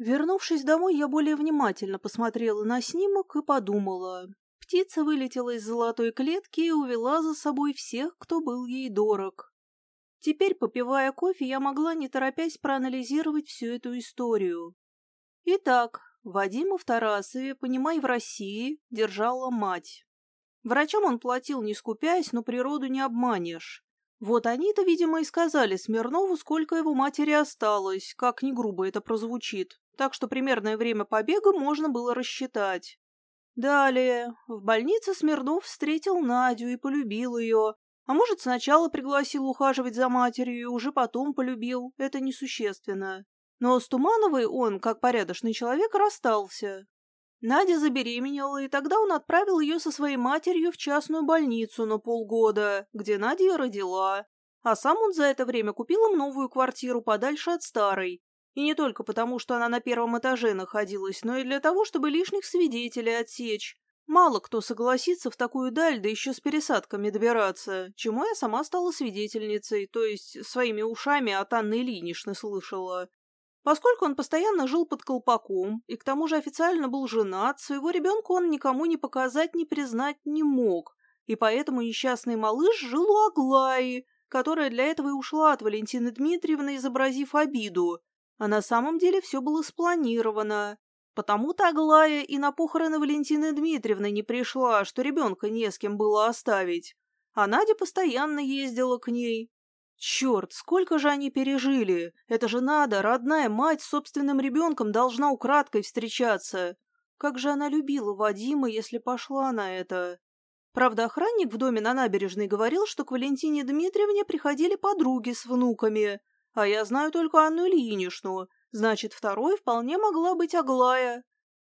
Вернувшись домой, я более внимательно посмотрела на снимок и подумала. Птица вылетела из золотой клетки и увела за собой всех, кто был ей дорог. Теперь, попивая кофе, я могла, не торопясь, проанализировать всю эту историю. Итак, Вадима в Тарасове, понимай, в России, держала мать. Врачам он платил, не скупясь, но природу не обманешь. Вот они-то, видимо, и сказали Смирнову, сколько его матери осталось, как ни грубо это прозвучит так что примерное время побега можно было рассчитать. Далее. В больнице Смирнов встретил Надю и полюбил ее. А может, сначала пригласил ухаживать за матерью и уже потом полюбил. Это несущественно. Но с Тумановой он, как порядочный человек, расстался. Надя забеременела, и тогда он отправил ее со своей матерью в частную больницу на полгода, где Надя родила. А сам он за это время купил им новую квартиру подальше от старой, и не только потому, что она на первом этаже находилась, но и для того, чтобы лишних свидетелей отсечь. Мало кто согласится в такую даль, да еще с пересадками добираться, чему я сама стала свидетельницей, то есть своими ушами от Анны Ильиничны слышала. Поскольку он постоянно жил под колпаком и к тому же официально был женат, своего ребенка он никому не показать, не признать не мог, и поэтому несчастный малыш жил у Аглаи, которая для этого и ушла от Валентины Дмитриевны, изобразив обиду. А на самом деле все было спланировано. Потому-то Аглая и на похороны Валентины Дмитриевны не пришла, что ребенка не с кем было оставить. А Надя постоянно ездила к ней. Черт, сколько же они пережили! Это же надо, родная мать с собственным ребенком должна украдкой встречаться. Как же она любила Вадима, если пошла на это. Правда, охранник в доме на набережной говорил, что к Валентине Дмитриевне приходили подруги с внуками, а я знаю только Анну Ильиничну, значит, второй вполне могла быть Аглая.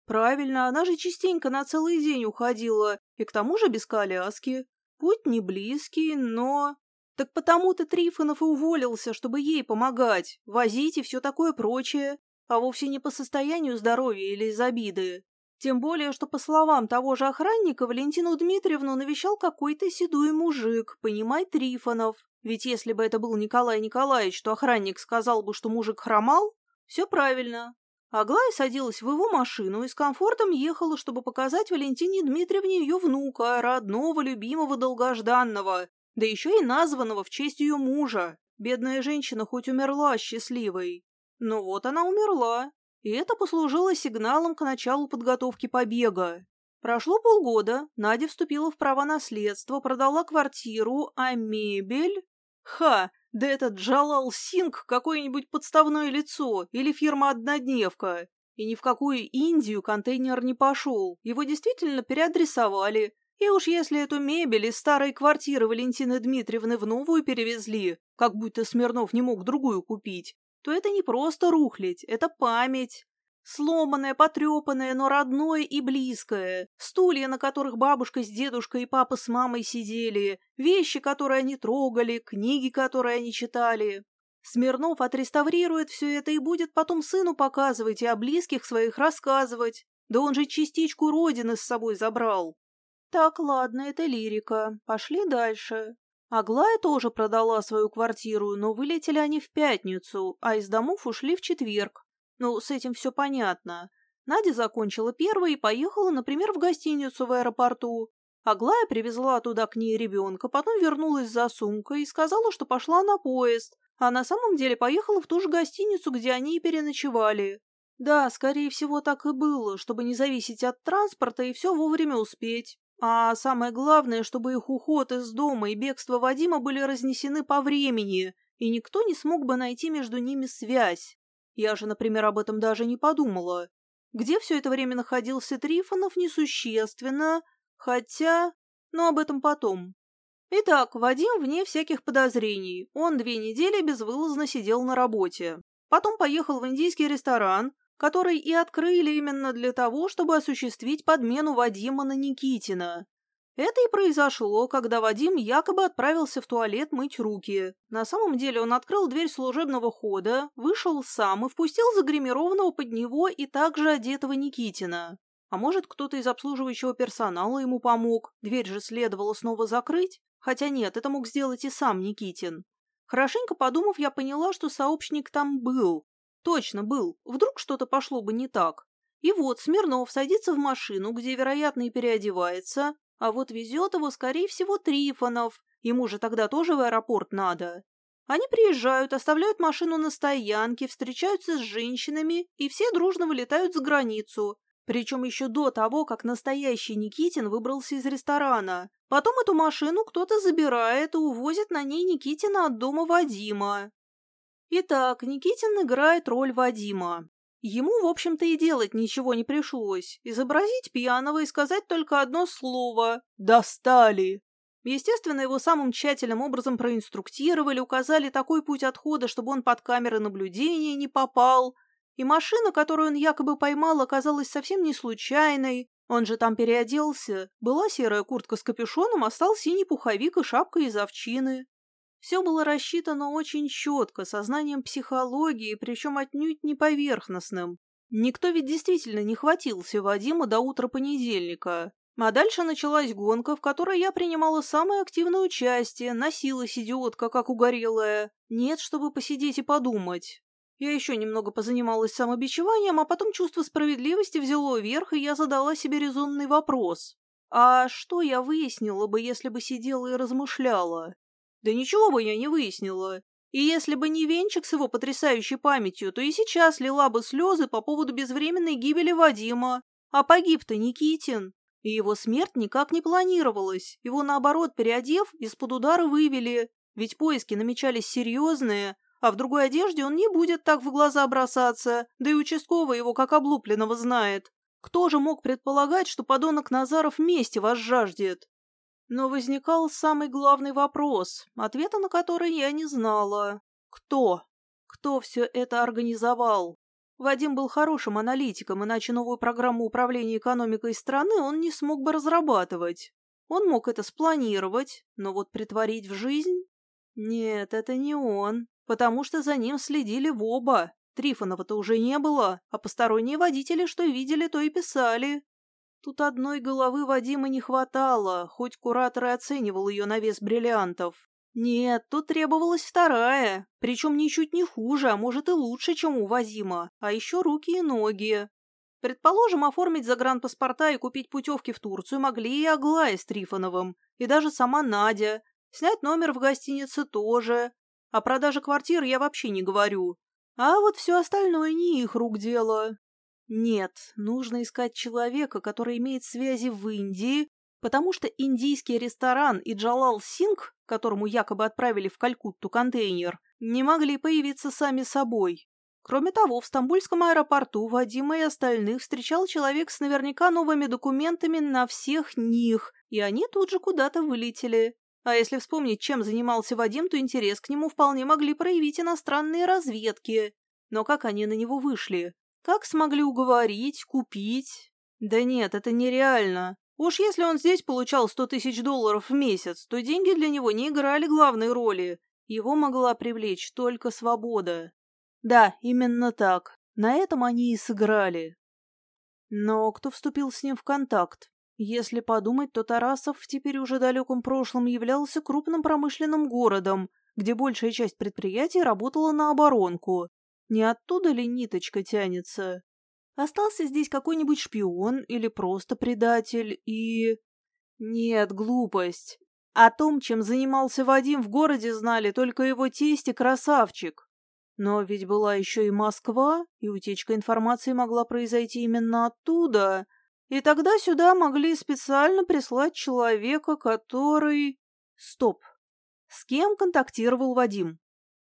Правильно, она же частенько на целый день уходила, и к тому же без коляски. Путь не близкий, но... Так потому-то Трифонов и уволился, чтобы ей помогать, возить и все такое прочее, а вовсе не по состоянию здоровья или из обиды. Тем более, что, по словам того же охранника, Валентину Дмитриевну навещал какой-то седой мужик, понимай, Трифонов. Ведь если бы это был Николай Николаевич, то охранник сказал бы, что мужик хромал. Все правильно. Аглая садилась в его машину и с комфортом ехала, чтобы показать Валентине Дмитриевне ее внука, родного, любимого, долгожданного, да еще и названного в честь ее мужа. Бедная женщина хоть умерла счастливой. Но вот она умерла, и это послужило сигналом к началу подготовки побега. Прошло полгода, Надя вступила в право наследства, продала квартиру, а мебель... Ха, да этот Джалал Синг какое-нибудь подставное лицо или фирма-однодневка. И ни в какую Индию контейнер не пошел. Его действительно переадресовали. И уж если эту мебель из старой квартиры Валентины Дмитриевны в новую перевезли, как будто Смирнов не мог другую купить, то это не просто рухлить, это память. Сломанное, потрепанное, но родное и близкое. Стулья, на которых бабушка с дедушкой и папа с мамой сидели. Вещи, которые они трогали, книги, которые они читали. Смирнов отреставрирует все это и будет потом сыну показывать и о близких своих рассказывать. Да он же частичку родины с собой забрал. Так, ладно, это лирика. Пошли дальше. Аглая тоже продала свою квартиру, но вылетели они в пятницу, а из домов ушли в четверг. Ну, с этим все понятно. Надя закончила первой и поехала, например, в гостиницу в аэропорту. Аглая привезла туда к ней ребенка, потом вернулась за сумкой и сказала, что пошла на поезд, а на самом деле поехала в ту же гостиницу, где они и переночевали. Да, скорее всего, так и было, чтобы не зависеть от транспорта и все вовремя успеть. А самое главное, чтобы их уход из дома и бегство Вадима были разнесены по времени, и никто не смог бы найти между ними связь. Я же, например, об этом даже не подумала. Где все это время находился Трифонов, несущественно, хотя... Но об этом потом. Итак, Вадим вне всяких подозрений. Он две недели безвылазно сидел на работе. Потом поехал в индийский ресторан, который и открыли именно для того, чтобы осуществить подмену Вадима на Никитина. Это и произошло, когда Вадим якобы отправился в туалет мыть руки. На самом деле он открыл дверь служебного хода, вышел сам и впустил загримированного под него и также одетого Никитина. А может, кто-то из обслуживающего персонала ему помог, дверь же следовало снова закрыть? Хотя нет, это мог сделать и сам Никитин. Хорошенько подумав, я поняла, что сообщник там был. Точно был. Вдруг что-то пошло бы не так. И вот Смирнов садится в машину, где, вероятно, и переодевается, а вот везет его, скорее всего, Трифонов. Ему же тогда тоже в аэропорт надо. Они приезжают, оставляют машину на стоянке, встречаются с женщинами, и все дружно вылетают за границу. Причем еще до того, как настоящий Никитин выбрался из ресторана. Потом эту машину кто-то забирает и увозит на ней Никитина от дома Вадима. Итак, Никитин играет роль Вадима. Ему, в общем-то, и делать ничего не пришлось. Изобразить пьяного и сказать только одно слово «Достали!». Естественно, его самым тщательным образом проинструктировали, указали такой путь отхода, чтобы он под камеры наблюдения не попал. И машина, которую он якобы поймал, оказалась совсем не случайной. Он же там переоделся. Была серая куртка с капюшоном, а стал синий пуховик и шапка из овчины. Все было рассчитано очень четко, сознанием психологии, причем отнюдь не поверхностным. Никто ведь действительно не хватился Вадима до утра понедельника. А дальше началась гонка, в которой я принимала самое активное участие, носилась идиотка, как угорелая. Нет, чтобы посидеть и подумать. Я еще немного позанималась самобичеванием, а потом чувство справедливости взяло верх, и я задала себе резонный вопрос. А что я выяснила бы, если бы сидела и размышляла? Да ничего бы я не выяснила. И если бы не Венчик с его потрясающей памятью, то и сейчас лила бы слезы по поводу безвременной гибели Вадима. А погиб-то Никитин. И его смерть никак не планировалась. Его, наоборот, переодев, из-под удара вывели. Ведь поиски намечались серьезные, а в другой одежде он не будет так в глаза бросаться, да и участковый его как облупленного знает. Кто же мог предполагать, что подонок Назаров мести вас жаждет? Но возникал самый главный вопрос, ответа на который я не знала. Кто? Кто все это организовал? Вадим был хорошим аналитиком, иначе новую программу управления экономикой страны он не смог бы разрабатывать. Он мог это спланировать, но вот притворить в жизнь? Нет, это не он, потому что за ним следили в оба. Трифонова-то уже не было, а посторонние водители что видели, то и писали. Тут одной головы Вадима не хватало, хоть куратор и оценивал ее на вес бриллиантов. Нет, тут требовалась вторая, причем ничуть не хуже, а может и лучше, чем у Вадима, а еще руки и ноги. Предположим, оформить загранпаспорта и купить путевки в Турцию могли и Аглая с Трифоновым, и даже сама Надя. Снять номер в гостинице тоже. О продаже квартир я вообще не говорю. А вот все остальное не их рук дело. Нет, нужно искать человека, который имеет связи в Индии, потому что индийский ресторан и Джалал Синг, которому якобы отправили в Калькутту контейнер, не могли появиться сами собой. Кроме того, в стамбульском аэропорту Вадима и остальных встречал человек с наверняка новыми документами на всех них, и они тут же куда-то вылетели. А если вспомнить, чем занимался Вадим, то интерес к нему вполне могли проявить иностранные разведки. Но как они на него вышли? Как смогли уговорить, купить? Да нет, это нереально. Уж если он здесь получал сто тысяч долларов в месяц, то деньги для него не играли главной роли. Его могла привлечь только свобода. Да, именно так. На этом они и сыграли. Но кто вступил с ним в контакт? Если подумать, то Тарасов в теперь уже далеком прошлом являлся крупным промышленным городом, где большая часть предприятий работала на оборонку. Не оттуда ли ниточка тянется? Остался здесь какой-нибудь шпион или просто предатель и... Нет, глупость. О том, чем занимался Вадим в городе, знали только его тесть и красавчик. Но ведь была еще и Москва, и утечка информации могла произойти именно оттуда. И тогда сюда могли специально прислать человека, который... Стоп. С кем контактировал Вадим?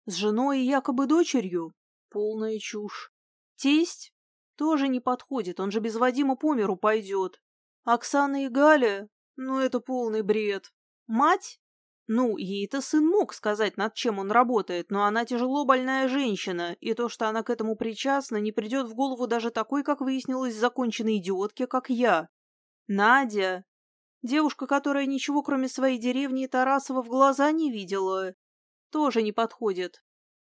С женой и якобы дочерью? Полная чушь. Тесть тоже не подходит, он же без Вадима по миру пойдет. Оксана и Галя? Ну, это полный бред. Мать? Ну, ей-то сын мог сказать, над чем он работает, но она тяжело больная женщина, и то, что она к этому причастна, не придет в голову даже такой, как выяснилось, законченной идиотке, как я. Надя. Девушка, которая ничего, кроме своей деревни и Тарасова, в глаза не видела, тоже не подходит.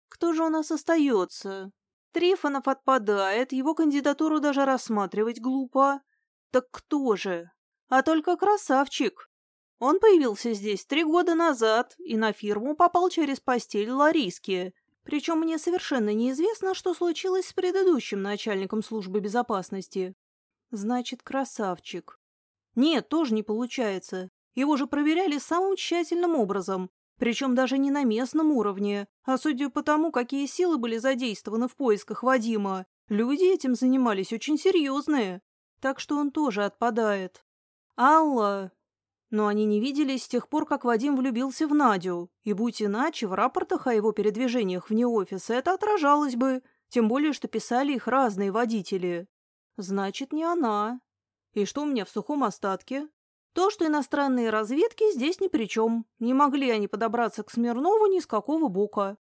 Кто же у нас остается? Трифонов отпадает, его кандидатуру даже рассматривать глупо. Так кто же? А только красавчик. Он появился здесь три года назад и на фирму попал через постель Лариски. Причем мне совершенно неизвестно, что случилось с предыдущим начальником службы безопасности. Значит, красавчик. Нет, тоже не получается. Его же проверяли самым тщательным образом, причем даже не на местном уровне, а судя по тому, какие силы были задействованы в поисках Вадима, люди этим занимались очень серьезные. Так что он тоже отпадает. Алла... Но они не виделись с тех пор, как Вадим влюбился в Надю, и будь иначе, в рапортах о его передвижениях вне офиса это отражалось бы, тем более, что писали их разные водители. Значит, не она. И что у меня в сухом остатке? То, что иностранные разведки здесь ни при чем. Не могли они подобраться к Смирнову ни с какого бока.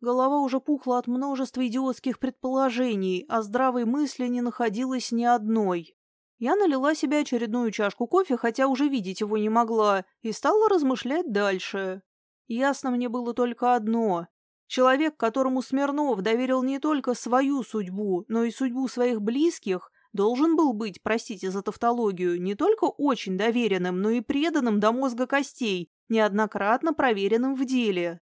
Голова уже пухла от множества идиотских предположений, а здравой мысли не находилось ни одной. Я налила себе очередную чашку кофе, хотя уже видеть его не могла, и стала размышлять дальше. Ясно мне было только одно. Человек, которому Смирнов доверил не только свою судьбу, но и судьбу своих близких, должен был быть, простите за тавтологию, не только очень доверенным, но и преданным до мозга костей, неоднократно проверенным в деле.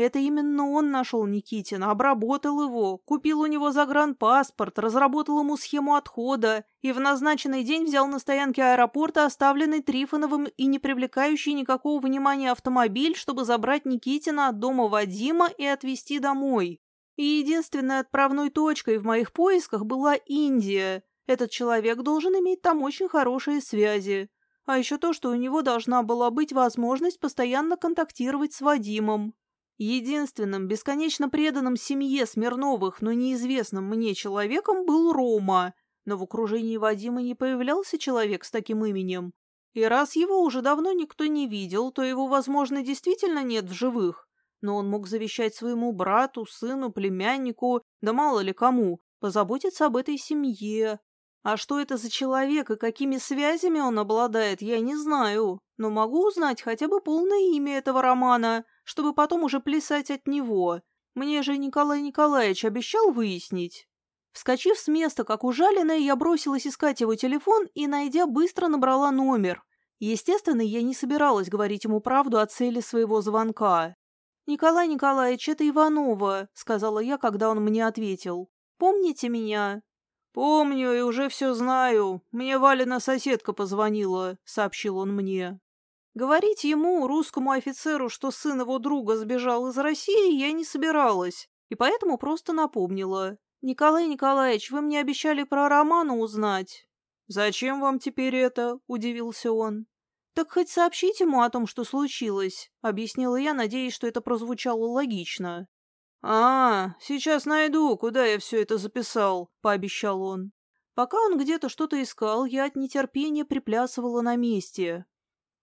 Это именно он нашел Никитина, обработал его, купил у него загранпаспорт, разработал ему схему отхода и в назначенный день взял на стоянке аэропорта оставленный Трифоновым и не привлекающий никакого внимания автомобиль, чтобы забрать Никитина от дома Вадима и отвезти домой. И единственной отправной точкой в моих поисках была Индия, этот человек должен иметь там очень хорошие связи. А еще то, что у него должна была быть возможность постоянно контактировать с Вадимом. Единственным, бесконечно преданным семье Смирновых, но неизвестным мне человеком был Рома, но в окружении Вадима не появлялся человек с таким именем. И раз его уже давно никто не видел, то его, возможно, действительно нет в живых. Но он мог завещать своему брату, сыну, племяннику, да мало ли кому, позаботиться об этой семье, а что это за человек и какими связями он обладает, я не знаю, но могу узнать хотя бы полное имя этого романа, чтобы потом уже плясать от него. Мне же Николай Николаевич обещал выяснить. Вскочив с места, как ужаленная, я бросилась искать его телефон и, найдя, быстро набрала номер. Естественно, я не собиралась говорить ему правду о цели своего звонка. «Николай Николаевич, это Иванова», — сказала я, когда он мне ответил. «Помните меня?» «Помню и уже все знаю. Мне Валина соседка позвонила», — сообщил он мне. Говорить ему, русскому офицеру, что сын его друга сбежал из России, я не собиралась, и поэтому просто напомнила. «Николай Николаевич, вы мне обещали про Романа узнать». «Зачем вам теперь это?» — удивился он. «Так хоть сообщите ему о том, что случилось», — объяснила я, надеясь, что это прозвучало логично. «А, сейчас найду, куда я все это записал», — пообещал он. Пока он где-то что-то искал, я от нетерпения приплясывала на месте.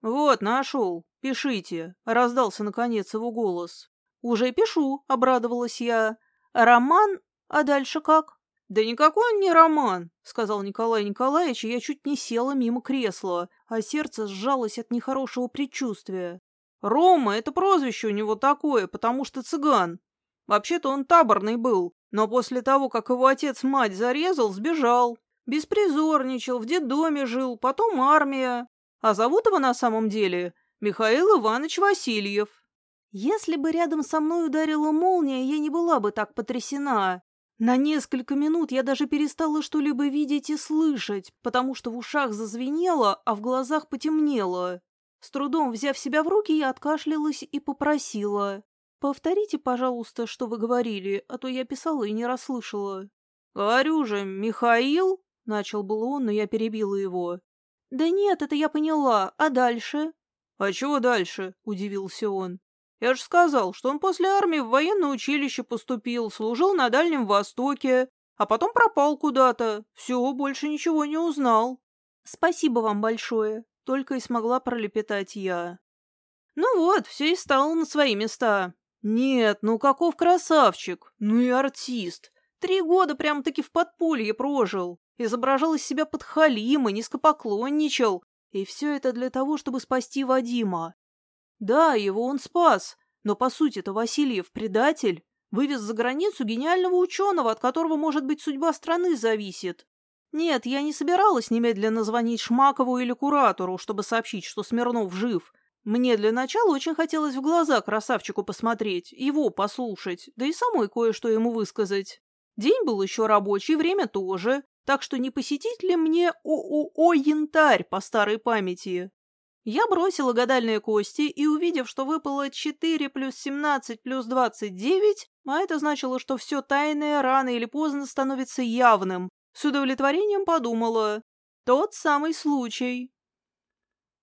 «Вот, нашел. Пишите», — раздался наконец его голос. «Уже пишу», — обрадовалась я. «Роман? А дальше как?» «Да никакой он не роман», — сказал Николай Николаевич, и я чуть не села мимо кресла, а сердце сжалось от нехорошего предчувствия. «Рома — это прозвище у него такое, потому что цыган. Вообще-то он таборный был, но после того, как его отец мать зарезал, сбежал. Беспризорничал, в детдоме жил, потом армия. А зовут его на самом деле Михаил Иванович Васильев. Если бы рядом со мной ударила молния, я не была бы так потрясена. На несколько минут я даже перестала что-либо видеть и слышать, потому что в ушах зазвенело, а в глазах потемнело. С трудом взяв себя в руки, я откашлялась и попросила. «Повторите, пожалуйста, что вы говорили, а то я писала и не расслышала». «Говорю же, Михаил?» — начал был он, но я перебила его. «Да нет, это я поняла. А дальше?» «А чего дальше?» — удивился он. «Я же сказал, что он после армии в военное училище поступил, служил на Дальнем Востоке, а потом пропал куда-то. Все, больше ничего не узнал». «Спасибо вам большое», — только и смогла пролепетать я. Ну вот, все и стало на свои места. Нет, ну каков красавчик, ну и артист. Три года прям-таки в подполье прожил, изображал из себя подхалима, низкопоклонничал. И все это для того, чтобы спасти Вадима. Да, его он спас, но по сути-то Васильев предатель. Вывез за границу гениального ученого, от которого, может быть, судьба страны зависит. Нет, я не собиралась немедленно звонить Шмакову или куратору, чтобы сообщить, что Смирнов жив. Мне для начала очень хотелось в глаза красавчику посмотреть, его послушать, да и самой кое-что ему высказать. День был еще рабочий, время тоже, так что не посетить ли мне ООО «Янтарь» по старой памяти? Я бросила гадальные кости и, увидев, что выпало 4 плюс 17 плюс 29, а это значило, что все тайное рано или поздно становится явным, с удовлетворением подумала. Тот самый случай.